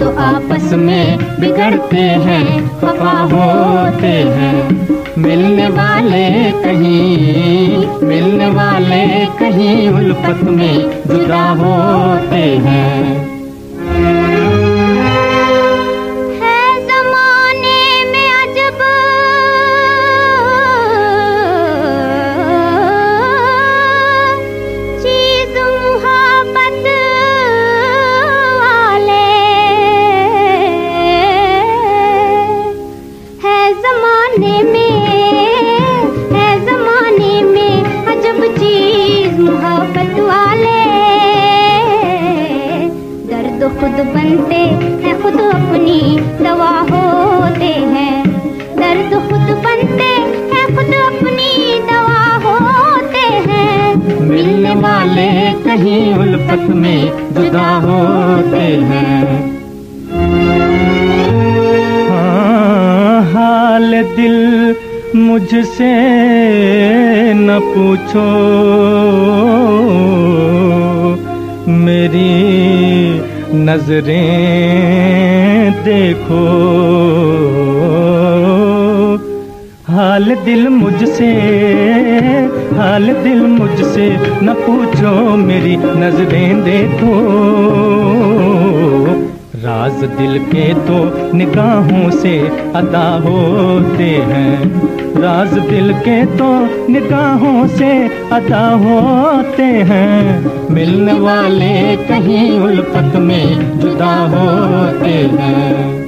तो आपस में बिगड़ते हैं, खफा होते हैं। मिलने वाले कहीं, मिलने वाले कहीं उल्फत में जुदा होते हैं। खुद बनते हैं खुद अपनी दवा होते हैं। दर्द खुद बनते हैं खुद अपनी दवा होते हैं। मिलने वाले कहीं उल्फत में जुदा होते हैं हाँ, दिल मुझसे न पूछो। मेरी नज़रें देखो। हाल दिल मुझसे, हाल दिल मुझसे न पूछो। मेरी नज़रें देखो। राज दिल के तो निगाहों से अदा होते हैं। राज दिल के तो निगाहों से अदा होते हैं। मिलने वाले कहीं उल्फत में जुदा होते हैं।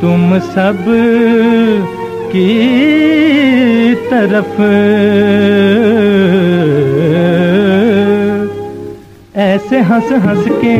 तुम सब की तरफ़। ऐसे हंस हंस के,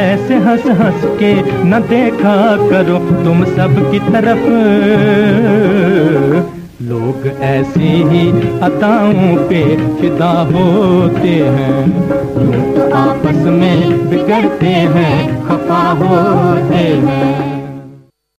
ऐसे हंस हंस के न देखा करो तुम सब की तरफ़। लोग ऐसे ही अताओं पे फिदा होते हैं। आपस में बिगड़ते हैं, खफा हो।